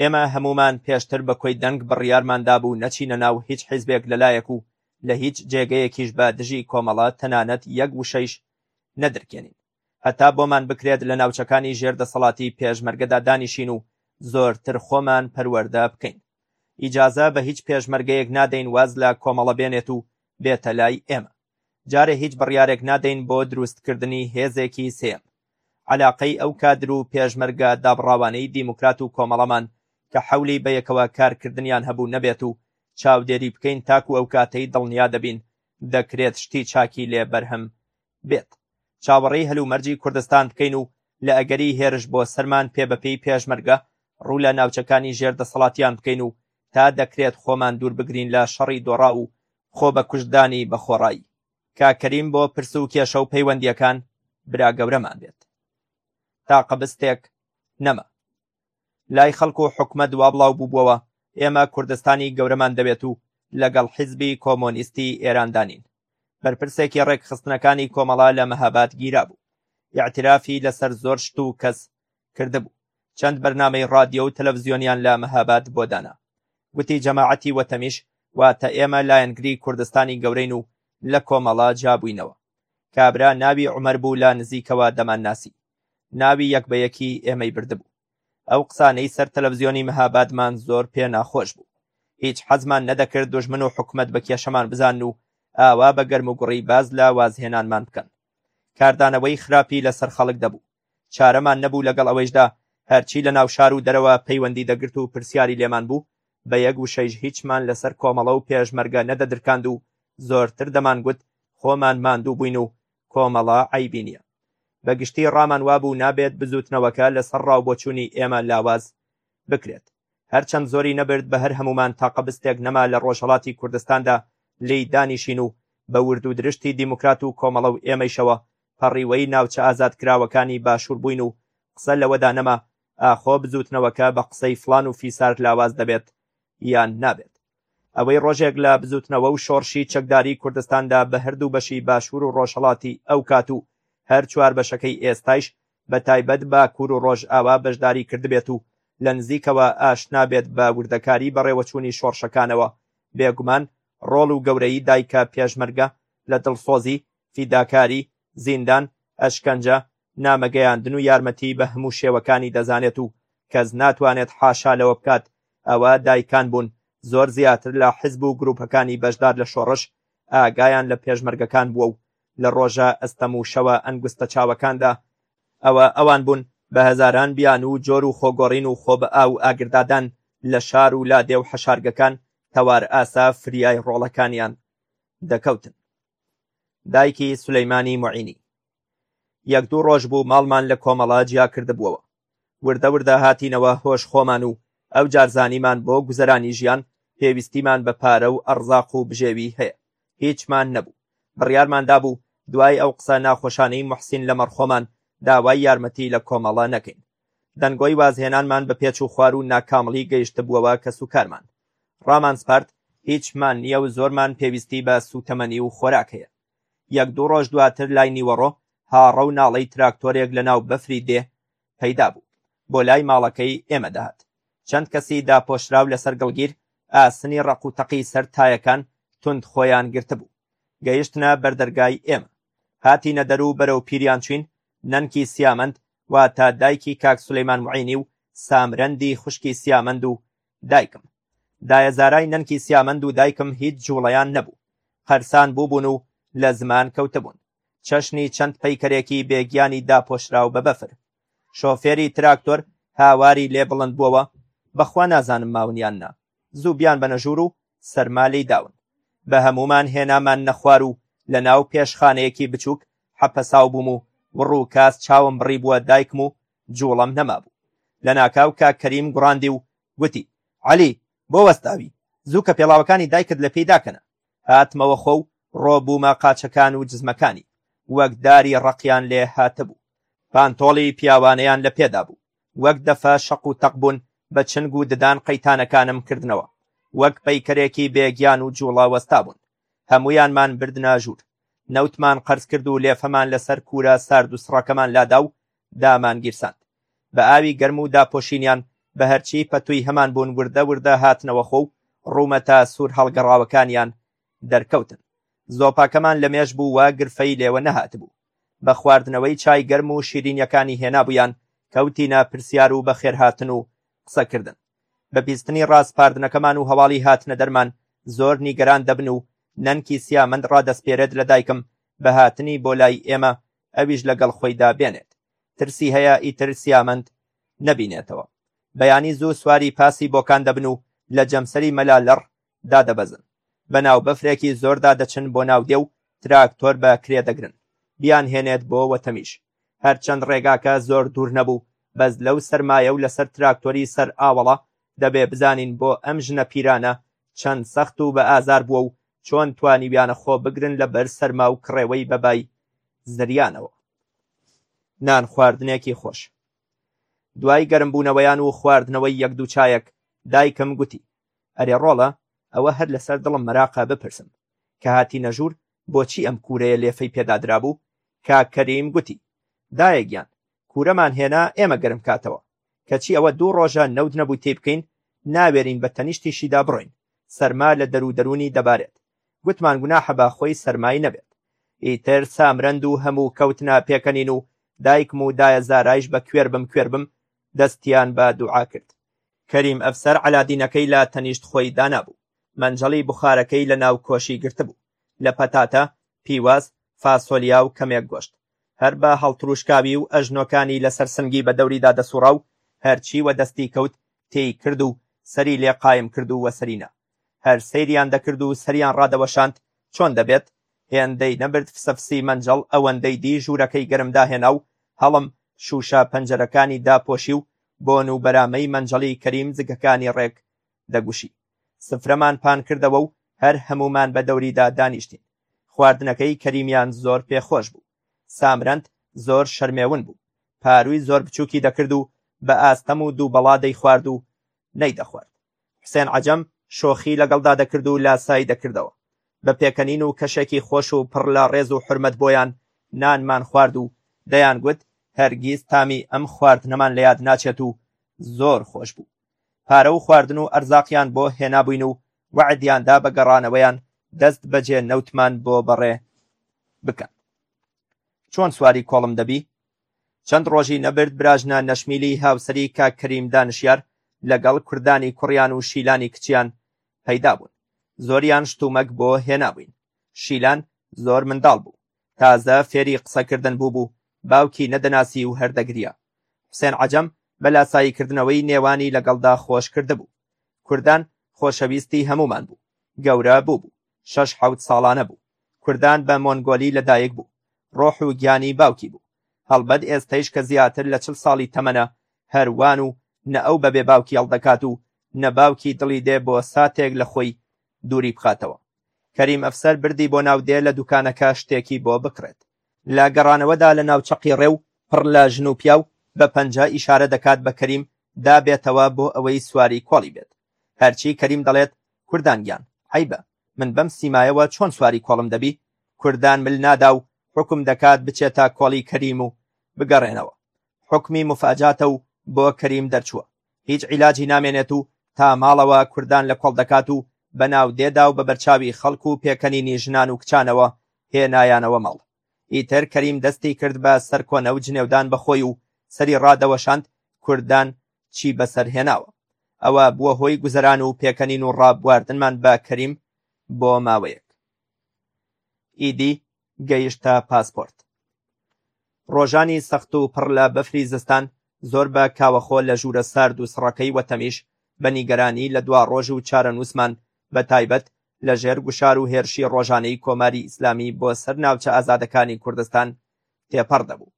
ئێمە هەموومان پێشتر بە کۆی دەنگ بڕیارمان دابوو نەچینە ناو هیچ حیزبێک لە لایەک و لە هیچ جێگەیەکیش بە دژی کۆمەڵە تەنانەت یەک وشەیش نەدرکێنین هەتا بۆمان بکرێت لە ناوچەکانی ژێر دەسەڵاتی پێشمەرگەدا دانیشین و زۆرتر خۆمان پەروەردە بکەین. ئیجازە بە هیچ پێشمەرگەیەک نادەین واز لە کۆمەڵە بێنێت و بێتە لای ئێمە. جارێ هیچ بڕیارێک نادەین بۆ دروستکردنی هێزێکی سێیەم. عەلاقەی ئەو کادر و پێشمەرگە دابڕاوانەی دیموکرات و کۆمەڵەمان کە حەولی بەیەکەوە کارکردنیان هەبوو نەبێت و چاودێری بکەین تاکو ئەو کاتەی دڵنیا دەبین دەکرێت شتی چاکی لێ بەرهەم بێت چاوەڕێی هەلومەرجی کوردستان بکەین و لە ئەگەری هێرش بۆ سەرمان پێبەپێی پێشمەرگە ڕوو لە ناوچەکانی ژێر دەسەڵاتیان بکەین و تا دەکرێت خۆمان دوور بگرین لە شەڕی دۆڕاو و خۆ بە کوشتدانی بە خۆڕایی. کاک کەریم بۆ پرس و کێشە و پەیوەندیەکان برا گەورەمان بێت. تاقە بستێک نەما. لای خەڵک و حکومەت وا بڵاو بووبووەوە ئێمە کوردستانی گەورەمان دەوێت و لەگەڵ حیزبی کۆمۆنیستی ئێراندانین بەرپرسێکی ڕێکخستنەکانی کۆمەڵا لە مەهاباد گیرابوو یاعترافی لەسەر زۆر شت و کەس کردبوو، چەند بەرنامەی ڕادیۆ و تەلەڤزیۆنیان لە مەهاباد بۆ دانا. گوتی جەماعەتی وەتەمیش واتە ئێمە لایەنگری کوردستانی گەورەین و لە کۆمەڵە جیابووینەوە. کابرا ناوی عومەر بوو لە نزیکەوە دەمانناسی. ناوی یەک بە یەکی ئێمەی بردبوو. ئەو قسانەی سەر تەلەڤزیۆنی مەهابادمان زۆر پێ ناخۆش بوو. هیچ حەزمان نەدەکرد دوژمن و حکومەت بە کێشەمان بزان و ئاوا بە گەرموگوڕی باس لە وازهێنانمان بکەن. کاردانەوەی خراپی لەسەر خەڵک دەبوو. چارەمان نەبوو لەگەڵ ئەوەیشدا هەرچی لە ناوشار و دەرەوە پەیوەندی دەگرت و پرسیاری لێمان بوو بە یەک وشەیش هیچمان لەسەر کۆمەڵە و پێشمەرگە نەدەدرکاند و زۆرتر دەمانگوت خۆمان ماندوو بووین و کۆمەڵە عەیبی نییە. بە گشتی ڕامان وابوو نابێت بزووتنەوەکە لەسەر ڕا و بۆچوونی ئێمە لاواز بکرێت. هەرچەند زۆری نەبرد بە هەر هەموومان تاقە بستێک نەما لە ڕۆژهەڵاتی کوردستاندا لێی دانیشین و بە وردودرشتی دیموکرات و کۆمەڵە و ئێمەیشەوە پەڕیوەی ناوچە ئازادکراوەکانی باشوور بووین و قسە لەوەدا نەما ئاخۆ بزووتنەوەکە بە قسەی فڵان و فیسار لاواز دەبێت یان نابێت. ئەوەی ڕۆژێک لە بزووتنەوە و شۆڕشی چەکداریی کوردستاندا بە هەردوو بەشی باشوور و ڕۆژهەڵاتی ئەوکات و هەر چوار بەشەکەی ئێستایش بەتایبەت باکوور و ڕۆژئاوا بەشداری کردبێت و لە نزیکەوە ئاشنا بێت بە وردەکاری بەڕێوەچوونی شۆڕشەکانەوە، بێگومان ڕۆڵ و گەورەیی دایکە پێشمەرگە لە دڵسۆزی، فیداکاری، زیندان، ئەشکەنجە، نامەگەیاندن و یارمەتیی بە هەموو شێوەکانی دەزانێت و کەس ناتوانێت حاشا لەوە بکات، ئەوە دایکان بوون زۆر زیاتر لە حزب و گروپەکانی بەشدار لە شۆڕش ئاگایان لە پێشمەرگەکان بووە و لە ڕۆژە ئەستەم و شەوە ئەنگوستە چاوەکاندا ئەوە ئەوان بوون بە هەزاران بیانوو و جۆر و خۆگۆڕین و خۆ بە ئاو و ئاگردادان لە شار و لادێ و حەشارگەکان تەوار ئاسا فریای ڕۆڵەکانیان دەکەوتن. دایکی سولەیمانی موعینی یەک دوو ڕۆژ بوو ماڵمان لە کۆمەڵە جیا کردبووەوە وردە وردە هاتینەوە هۆش خۆمان و ئەو جارزانیمان بۆ گوزەرانی ژیان پێویستیمان بە پارە و ئەڕزاق و بژێوی هەیە هیچمان نەبوو بڕیارمان دابوو دوای ئەو قسە ناخۆشانەی محسین لە مەڕخۆمان داوای یارمەتی لە کۆمەڵە نەکەین دەنگۆی وازهێنانمان بە پێچ و خوار و ناکامڵی گەیشتبووەوە کەسوکارمان ڕامانسپارد هیچمان نییە و زۆرمان پێویستی بە سووتەمەنی و خۆراک هەیە یەک دوو ڕۆژ دواتر لای نیوەڕۆ هاڕە و ناڵەی تراکتۆرێک لە ناو بەفری دێ پەیدا بوو بۆ لای ماڵەکەی ئێمە دەهات چەند کەسی داپۆشراو لەسەر گڵگیر ئاسنی ڕق و تەقی سەر تایەکان تند خۆیان گرتبوو گەیشتنە بەردەرگای ئێمە هاتینە دەر و بەرەو پیریان چوین، نەنکی سیامەند واتە دایکی کاک سولەیمان موعینی و سامرەندی خوشکی سیامەند و دایکم. دایە زارای نەنکی سیامەند و دایکم هیچ جوڵەیان نەبوو. قەرسان بووبوون و لە زمان کەوتبوون. چەشنی چەند پەیکەرێکی بێ گیانی داپۆشراو بە بەفر. شۆفێری تراکتۆر هاواری لێ بڵند بووەوە، بەخوا نازانم ماون یان نا. زوو بیان بەنە ژوور و سەرما لێی داون. بە هەموومان هێناماننە خوار و لە ناو پێشخانەیەکی بچووک حەپەساو بووم و وڕ و کاس چاوم بڕیبووە دایکم و جووڵەم نەمابوو. لە ناکاو کاک کەریم گوڕاندی و گوتی، عەلی! بۆ وەستاوی؟ زوو کە پێڵاوەکانی دایکت لە پێی داکەنە. هاتمەوە خۆ و ڕۆ بوومە قاچەکان و جزمەکانی. وەک داری ڕەقیان لێ هاتبوو. پانتۆڵی پیاوانەیان لە پێدا بوو. وەک دەفە شەق و تەق بوون بە چنگ و ددان قەیتانەکانم کردنەوە، وەک پەیکەرێکی بێ گیان و جووڵە وەستابوون. هەموویانمان بردنە ژوور. نەوتمان قەرز کرد و لێفەمان لەسەر کوورە سارد و سڕەکەمان لادا و دامانگیرساند. بە ئاوی گەرم و داپۆشینیان بە هەرچی پەتووی هەمانبوون وردە وردە هاتنەوە خۆ و ڕوومەتە سوور هەڵگەڕاوەکانیان دەرکەوتن. زۆپاکەمان لە مێش بوو و گرفەی لێوە نەهاتبوو. بە خواردنەوەی چای گەرم و شیرینییەکانی هێنابوویان، کەوتینە پرسیار و بەخێرهاتن و قسەکردن. بە بیستنی ڕاسپاردنەکەمان و هەواڵی هاتنەدەرمان زۆر نیگەران دەبن و نەنکی سیامەند ڕادەسپێرێت لە دایکم بە هاتنی بۆ لای ئێمە ئەویش لەگەڵ خۆیدا بێنێت. ترسی هەیە ئیتر سیامەند نەبینێتەوە. بەیانی زوو سواری پاسی بۆکان دەبن و لە جەمسەری مەلا لەڕ دادەبەزن، بە ناو بەفرێکی زۆردا دەچن بۆ ناو دێ و تراکتۆر بە کرێ دەگرن بیانهێنێت بۆ وەتەمیش. هەرچەند ڕێگاکە زۆر دوور نەبوو، بەس لەو سەرمایە و لەسەر تراکتۆری سەر ئاوەڵا، دەبێ بزانین بۆ ئەم ژنە پیرانە چەند سەخت و بە ئازار بووە و چۆن توانیویانە خۆ بگرن لە بەر سەرما و کڕێوەی بە بای زریانەوە. نان خواردنێکی خۆش. دوای گەرمبوونەوەیان و خواردنەوەی یەک دوو چایەک، دایکم گوتی، ئەرێ ڕۆڵە ئەوە هەر لەسەر دڵم مەراقە بپرسم کە هاتینە ژوور بۆچی ئەم کوورەیە لێفەی پێدادرابوو؟ کاک کەریم گوتی، دایە گیان کوورەمان هێنا ئێمە گەرم کاتەوە، کەچی ئەوە دوو ڕۆژە نەوت نەبووی تێی بکەین، ناوێرین بە تەنیشتیشیدا بڕۆین، سەرما لە دەرو دەروونی دەبارێت، گوتمان گوناحە با خۆی سەرمای نەبێت. ئیتر سامرەند و هەموو کەوتنە پێکەنین و دایکم و دایە زارایش بە کوێربم کوێربم دەستیان بە دوعا کرد. کەریم ئەفسەر عەلادینەکەی لە تەنیشت خۆی دانابوو، مەنجەڵی بوخارەکەی لە ناو کۆشی گرتبوو، لە پەتاتە، پیواز، فاسۆلیا و کەمێک گۆشت، هەر بە هەڵتروشکاوی و ئەژنۆکانی لە سەر سنگی بە دەوریدا دەسوڕا و هەرچی وە دەستی کەوت تێی کرد و سەری لێ قایم کرد و وە سەری نا. هەر سەیریان دەکرد و سەریان ڕادەوەشاند چۆن دەبێت، هێندەی نەبرد فسەفسی مەنجەڵ ئەوەندەی دی ژوورەکەی گەرم داهێنا و هەڵم، شووشە، پەنجەرەکانی داپۆشی و بۆن و بەرامەی مەنجەڵی کەریم جگەکانی ڕێک دەگوشی. سفرەمان پان کردەوە و هەر هەموومان بە دەوریدا دانیشتین. خواردنەکەی کەریمیان زۆر پێ خۆش بوو. سامرەند زۆر شەرمێون بوو. پارووی زۆر بچووکی دەکرد و بە ئاستەم و دوو بەڵا دەیخوارد و نەیدەخوارد. حوسێن عەجەم شۆخی لەگەڵدا دەکرد و لاسای دەکردەوە. بە پێکەنین و کەشێکی خۆش و پڕ لە ڕێز و حورمەت بۆیان نانمان خوارد و دەیانگوت هەرگیز تامی ئەم خواردنەمان لە یاد ناچێت و زۆر خۆش بوو. پارە و خواردن و ئەرزاقیان بۆ هێنابووین و وەعدیان دا بە گەڕانەوەیان دەست بەجێ نەوتمان بۆ بەڕێ بکەن. چۆن سواری کۆڵم دەبی؟ چەند ڕۆژی نەبرد براژنا نەشمیلی هاوسەری کاک کەریم دانشیار لەگەڵ کوردانی کوڕیان و شیلانی کچیان پەیدا بوون زۆریان شتومەک بۆ هێنابووین شیلان زۆر منداڵ بوو تازە فێری قسەکردن بوو بوو باوکی نەدەناسی و هەردەگریا حسێن عەجەم بە لاساییکردنەوەی نێوانی لەگەڵدا خۆش کردبوو کوردان خۆشەویستی هەمومان بوو گەورە بوو بوو شەش حەوت ساڵانە بوو کوردان بە مۆنگۆلی لە دایک بوو ڕۆح و گیانی باوکی بوو هەڵبەت ئێستەیش کە زیاتر لە چل ساڵی تەمەنە هەر وان و نە ئەو بەبێ باوکی یەڵ دەکات و نە باوکی دڵی دێ بۆ ساتێک لە خۆی دووری بخاتەوە کەریم ئەفسەر بردی بۆ ناو دێ لە دوکانەکە شتێکی بۆ بکڕێت لە گەڕانەوەدا لە ناوچە قیڕێ و پڕ لە ژن و پیاو بە پەنجە ئیشارە دەکات بە کەریم دا بێتەوە بۆ ئەوەی سواری کۆڵی بێت هەرچی کەریم دەڵێت کوردان گیان عەیبە من بەم سیمایەوە چۆن سواری کۆڵم دەبی کوردان مل نادا و حوکم دەکات بچێتە کۆڵی کەریم و بگەڕێنەوە حوکمی مفاجاتە و بۆ کەریم دەرچووە هیچ عیلاجی نامێنێت و تا ماڵەوە کوردان لە کۆڵ دەکات و بەناو دێدا و بە بەرچاوی خەڵک و پێکەنینی ژنان و کچانەوە هێنایانەوە ماڵ ئیتر کەریم دەستی کرد بە سەر کۆنە و جنێودان بە خۆی و سەری ڕادەوەشاند، کوردان چی بەسەر هێناوە؟ ئەوە بووە هۆی گوزەران و پێکەنین و ڕابواردنمان بە کەریم بۆ ماوەیەک. ئیدی گەیشتە پاسپۆرت. ڕۆژانی سەخت و پڕ لە بەفری زستان زۆر بە کاوەخۆ لە ژوورە سارد و سڕەکەی وەتەمیش بە نیگەرانی لە دواڕۆژ و چارەنووسمان بە تایبەت لەژێر گوشار و هێرشی ڕۆژانەی کۆماری ئیسلامی بۆ سەر ناوچە ئازادەکانی کوردستان تێپەڕ دەبوو.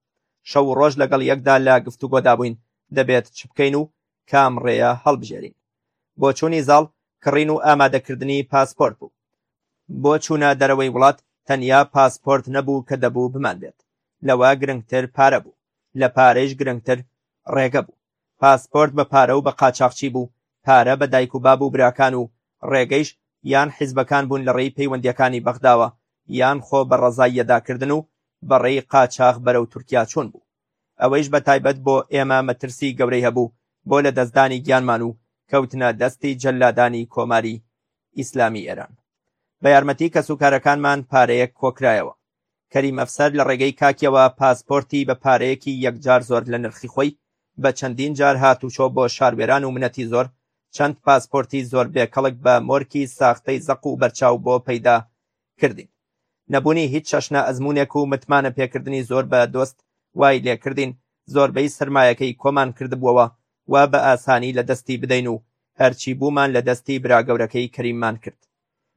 شەو و ڕۆژ لەگەڵ یەکدا لە گفتوگۆدا بووین دەبێت چ بکەین و کام ڕێیە هەڵبژێرین. بۆچوونی زاڵ کڕین و ئامادەکردنی پاسپۆرت بوو. بۆ چوونە دەرەوەی وڵات تەنیا پاسپۆرت نەبوو کە دەبوو بمانبێت، لەوە گرنگتر پارە بوو، لە پارەیش گرنگتر ڕێگە بوو. پاسپۆرت بە پارە و بە قاچاخچی بوو، پارە بە دایک و باب و براکان و ڕێگەیش یان حیزبەکان بوون لە ڕێی پەیوەندیەکانی بەغداوە یان خۆ بە ڕەزای یەدا کردن و بە ڕێی قاچاخ بەرەو تورکیا چوون بوو ئەوەیش بە تایبەت بۆ ئێمە مەترسی گەورەی هەبوو بۆ لە دەستدانی گیانمان و کەوتنە دەستی جەلادانی کۆماری ئیسلامی ئێران بە یارمەتی کەسوکارەکانمان پارەیەک کۆکرایەوە. کەریم ئەفسەر لە ڕێگەی کاکیەوە پاسپۆرتی بە پارەیەکی یەکجار زۆر لە نرخی خۆی بە چەندین جار هاتوچۆ بۆ شار وێران و منەتی زۆر چەند پاسپۆرتی زۆر بێ کەڵک بە مۆرکی ساختەی زەق و بەرچاو بۆ پەیدا کردین نەبوونی هیچ چەشنە ئەزموونێک و متمانە پێکردنی زۆر بە دۆست وای لێکردین زۆربەی سەرمایەکەی کۆمان کردبووەوە وا بە ئاسانی لە دەستی بدەین و هەرچی بوومان لە دەستی براگەورەکەی کەریممان کرد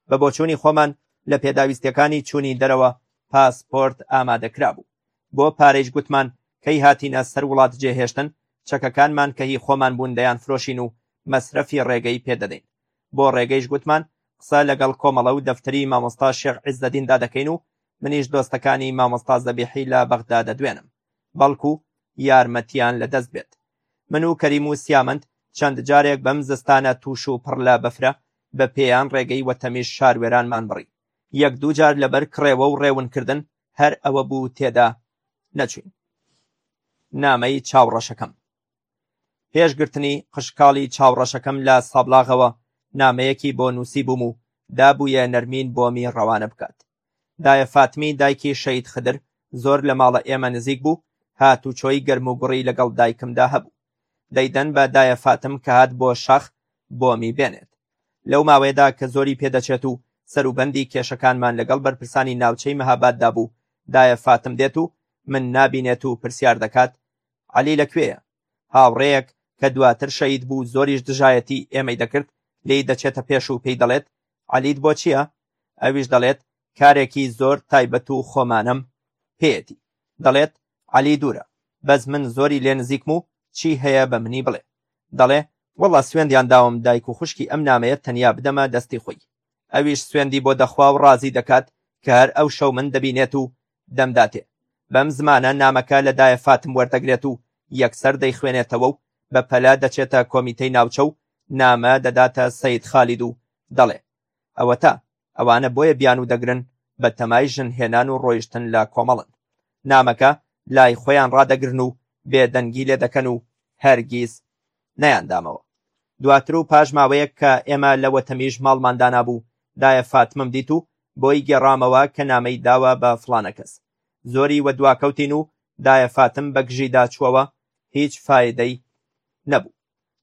بە بۆچوونی خۆمان لە پێداویستیەکانی چوونی دەرەوە پاسپۆرت ئامادە کرابوو بۆ پارەیش گوتمان کەی هاتینە سەر وڵات جێهێشتن چەکەکانمان کە هی خۆمان بوون دەیان فرۆشین و مەسرەفی ڕێگەی پێدەدەین بۆ ڕێگەیش گوتمان قسە لەگەڵ کۆمەڵە و دەفتەری مامۆستا شێخ عزدەدیندا دەکەین و منیش دۆستەکانی مامۆستا زەبیحی لە بەغدا دەدوێنم بەڵکو یارمەتیان لە دەست بێت من و کەریم و سیامەند چەند جارێک بەم زستانە تووش و پڕ لە بەفرە بە پێیان ڕێگەی وەتەمیش شاروێرانمان بڕی. یەک دوو جار لەبەر کڕێوە و ڕێونکردن هەر ئەوە بوو تێدا نەچووین. نامەی چاوڕەشەکەم پێش گرتنی قشکاڵی چاوڕەشەکەم لە سابڵاغەوە نامەیەکی بۆ نووسیبووم و دابوویە نەرمین بۆمی ڕەوانە بکات. دایە فاتمی دایکی شەید خدر زۆر لە ماڵە ئێمە نزیک بوو، هاتوچۆی گەرموگوڕی لەگەڵ دایکمدا هەبوو. دەیدەن بە دایە فاتم کە هات بۆ شاخ بۆمی بێنێت. لەو ماوەیەدا کە زۆری پێ دەچێت و سەروبەندی کێشەکانمان لەگەڵ بەرپرسانی ناوچەی مەهاباددا بوو، دایە فاتم دێت و من نابینێت و پرسیار دەکات، عەلی لە کوێیە؟ هاوڕێیەک کە دواتر شەید بوو زۆریش دژایەتی ئێمەی دەکرد، لێی دەچێتە پێش و پێی دەڵێت، عەلیت بۆ چییە؟ ئەویش دەڵێت کارێکی زۆر تایبەت و خۆمانم پێیەتی دەڵێت عەلی دوورە بەس من زۆری لێ نزیکم و چی هەیە بە منی بڵێ دەڵێ وەڵا سوێندیان داوم دایک و خوشکی ئەم نامەیە تەنیا بدەمە دەستی خۆی ئەویش سوێندی بۆ دەخوا و ڕازی دەکات کە هەر ئەو شەو من دەبینێت و دەمداتێ. بەم زمانە نامەکە لە دایە فاتم وەردەگرێت و یەکسەر دەیخوێنێتەوە و بە پەلە دەچێتە کۆمیتەی ناوچە و نامە دەداتە سەید خالید و دەڵێ ئەوەتا ئەوانە بۆیە بیانوو دەگرن بە تەمای ژن هێنان و ڕۆیشتن لە کۆمەڵن نامەکە لای خۆیان ڕادەگرن و بێدەنگی لێ دەکەن و هەرگیز نەیاندامەوە دواتر و پاش ماوەیەک کە ئێمە لە وەتەمیش ماڵمان دانابوو دایە فاتمم دیت و بۆی گێڕامەوە کە نامەی داوە بە فلانە کەس زۆری وە دواکەوتین و دایە فاتم بە گژیدا چووەوە هیچ فایدەی نەبوو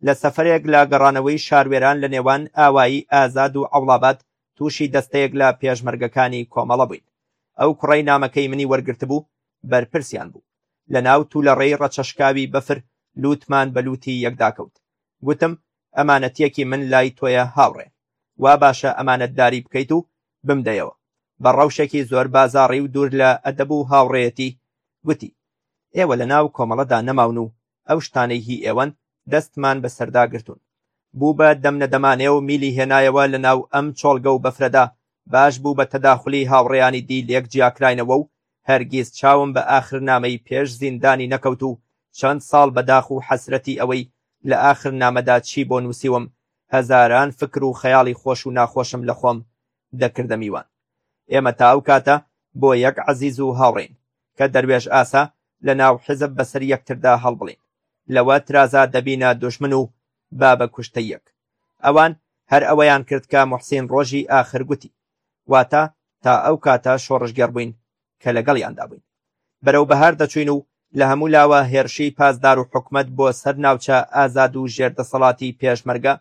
لە سەفرێک لە گەڕانەوەی شاروێران لە نێوان ئاوایی ئازاد و عوڵابات تووشی دەستەیەک لە پێشمەرگەکانی کۆمەڵە بووین ئەو کوڕی نامەکەی منی وەرگرتبوو بەرپرسیان بوو لە ناو تولەڕێی ڕەچەشکاوی بەفر لووتمان بە لووتی یەکدا کەوت. گوتم، ئەمانەتییەکی من لای تۆیە هاوڕێ. وا باشە ئەمانەتداری بکەیت و بمدەیەوە. بە ڕەوشێکی زۆر بازاڕی و دوور لە ئەدەب و هاوڕێیەتی گوتی، ئێوە لە ناو کۆمەڵەدا نەماون و ئەو شتانەی هی ئێوەن دەستمان بە سەردا گرتوون. بوو بە دەمنەدەمانێ و میلی هێنایەوە لە ناو ئەم چۆڵگە و بەفرەدا، باش بوو بە تەداخولی هاوڕێیانی دی لێک جیاکراینەوە و هەرگیز چاوم بە ئاخرنامەی پێش زیندانی نەکەوت و چەند ساڵ بە داخ و حەسرەتی ئەوەی لە ئاخرنامەدا چی بۆ نووسیوم، هەزاران فکر و خەیاڵی خۆش و ناخۆشم لە خۆم دەکردە میوان. ئێمە تا ئەو کاتە بۆ یەک عەزیز و هاوڕێین، کە دەروێش ئاسا لە ناو حیزب بەسەر یەکتردا هەڵبڵین، لەوە ترازا دەبینە دوژمن و بابە کوشتەییەک. ئەوان هەر ئەوەیان کرد کە موحسین ڕۆژی ئاخر گوتی. واتە تا ئەو کاتە شۆڕشگێڕ بووین کە لەگەڵیاندا بووین بەرەو بەهار دەچوین و لە هەموو لاوە هێرشی پاسدار و حکومت بۆ سەر ناوچە ئازاد و ژێردەسەڵاتی پێشمەرگە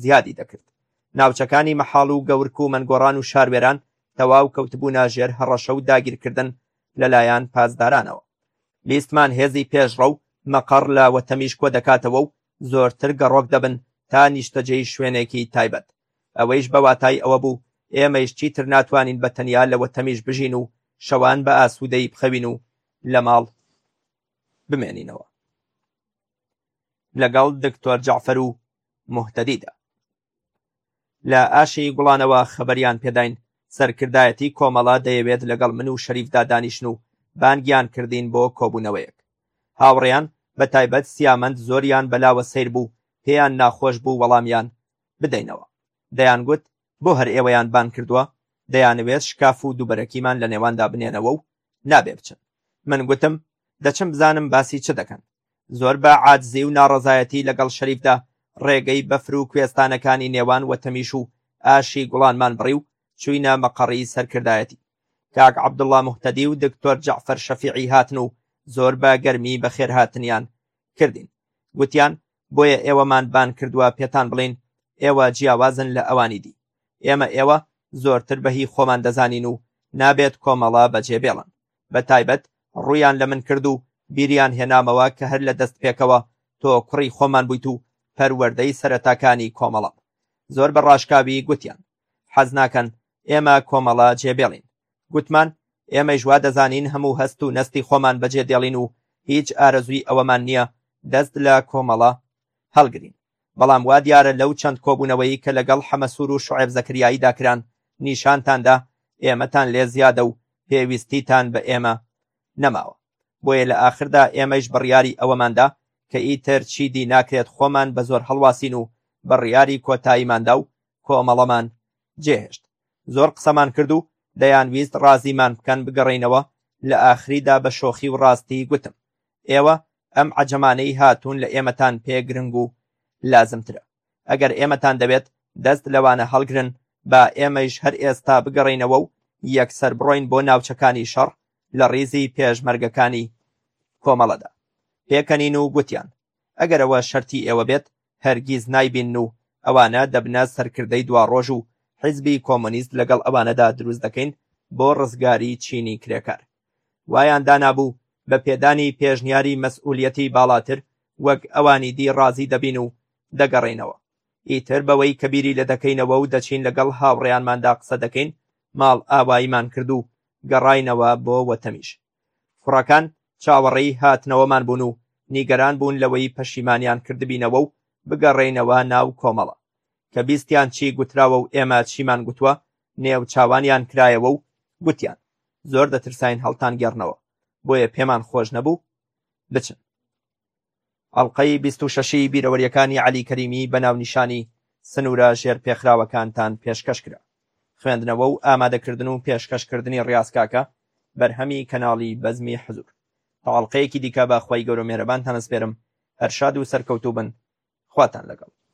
زیادی دەکرد ناوچەکانی مەحاڵ و گەورک و مەنگۆڕان و شاروێران تەواو کەوتبوونا ژێر هەڕەشە و داگیرکردن لەلایەن پاسدارانەوە بیستمان هێزی پێشڕە و مەقەڕ لە وەتەمیش کۆ دەکاتەوە و زۆرتر گەڕۆک دەبن تا نیشتەجێی شوێنێکی تایبەت ئەوەیش بە واتای ئەوە بوو ئێمەیش چیتر ناتوانین بە تەنیا لەوە تەمیژ بژین و شەوان بە ئاسوودەیی بخەوین و لە ماڵ بمێنینەوە لەگەڵ دکتۆر جەعفەر و مهتەدیدا لە ئاشی گوڵانەوە خەبەریان پێداین سەرکردایەتی کۆمەڵە دەیەوێت لەگەڵ من و شەریفدا دانیشن و بانگیان کردین بۆ کۆبوونەوەیەک هاوڕێیان بە تایبەت سیامەند زۆریان بەلاوە سیر بوو پێیان ناخۆش بوو وەڵامیان بدەینەوە. دەیانگوت بۆ هەر ئێوەیان بان کردووە؟ دەیانەوێت شکاف و دووبەرەکیمان لە نێواندا بنێنەوە و نابێ بچن. من گوتم دەچم بزانم باسی چ دەکەن. زۆر بە عاجزی و ناڕەزایەتی لەگەڵ شەریفدا ڕێگەی بەفر و کوێستانەکانی نێوان وەتەمیش و ئاشی گوڵانمان بڕی و چووینە مەقەڕی سەرکردایەتی. کاک عەبدوڵڵا موهتەدی و دکتۆر جەعفەر شەفیعی هاتن و زۆر بە گەرمی بەخێرهاتنیان کردین. گوتیان بۆیە ئێوەمان بان کردووە پێتان بڵێین ئێوە جیاوازن لە ئەوانی دی ئێمە ئێوە زۆرتر بە هی خۆمان دەزانین و نابێت کۆمەڵە بەجێ بێڵن بە تایبەت ڕویان لە من کرد و بیریان هێنامەوە کە هەر لە دەست پێکەوە تۆ کوڕی خۆمان بوویت و پەروەردەی سەرەتاکانی کۆمەڵە زۆر بە ڕاشکاوی گوتیان حەز ناکەن ئێمە کۆمەڵە جێبێڵین. گوتمان ئێمەیش وا دەزانین هەموو هەست و نەستی خۆمان بەجێ دێڵین و هیچ ئارەزووی ئەوەمان نییە دەست لە کۆمەڵە هەڵگرین. بەڵام وا دیارە لەو چەند کۆبوونەوەی کە لەگەڵ حەمەسوور و شوعێب زەکریاییدا کران نیشانتان دا ئێمەتان لێ زیادە و پێویستیتان بە ئێمە نەماوە. بۆیە لە ئاخردا ئێمەیش بڕیاری ئەوەماندا کە ئیتر چیدی ناکرێت خۆمان بە زۆر هەڵواسین و بڕیاری کۆتاییماندا و کۆمەڵەمان جێهێشت زۆر قسەمان کرد و دەیانویست ڕازیمان بکەن بگەڕینەوە لە ئاخریدا بە شۆخی و ڕاستی گوتم ئێوە ئەم عەجەمانەی هاتوون لە ئێمەتان پێ گرنگ و لازمترە ئەگەر ئێمەتان دەوێت دەست لەوانە هەڵگرن با ئێمەیش هەر ئێستا بگەڕینەوە و یەکسەر بڕۆین بۆ ناوچەکانی شەڕ لە ڕیزی پێشمەرگەکانی کۆمەڵەدا پێکەنین و گوتیان ئەگەر ئەوە شەرتی ئێوە بێت هەرگیز نایبینن و ئەوانە دەبنە سەرکردەی دواڕۆژ و حیزبی کۆمۆنیست لەگەڵ ئەوانەدا دروست دەکەین بۆ ڕزگاری چینی کرێکار وایان دانابوو بە پێدانی پێشنیاری مەسئولیەتی باڵاتر وەک ئەوانی دی ڕازی دەبین و دەگەڕینەوە ئیتر بەوەی کە بیری لە دەکەینەوە و دەچین لەگەڵ هاوڕێیانماندا قسە دەکەین ماڵ ئاواییمان کرد و گەڕاینەوە بۆ وەتەمیش کوڕەکان چاوەڕێی هاتنەوەمان بوون و نیگەران بوون لەوەی پەشیمانیان کردبینەوە و بگەڕێینەوە ناو کۆمەڵە کە بیستیان چی گوتراوە و ئێمە چیمان گوتووە نێو چاوانیان کرایەوە و گوتیان زۆر دەترساین هەڵتان گێڕنەوە بۆیە پێمان خۆش نەبوو بچن ئەڵقەی بیست و شەش ی بیرەوەریەکانی عەلی کەریمی بە ناونیشانی سنورە ژێر پێخراوەکانتان پێشکەش کرا. خوێندنەوە و ئامادەکردن و پێشکەش کردنی ڕیاز کاکە بەرهەمی کەناڵی بەزمی حزور. تا ئەڵقەیەکی دیکە بە خوای گەورەو مێرەبانتان ئەسپێرم هەر شاد و سەرکەوتوو بن خواتان لەگەڵ.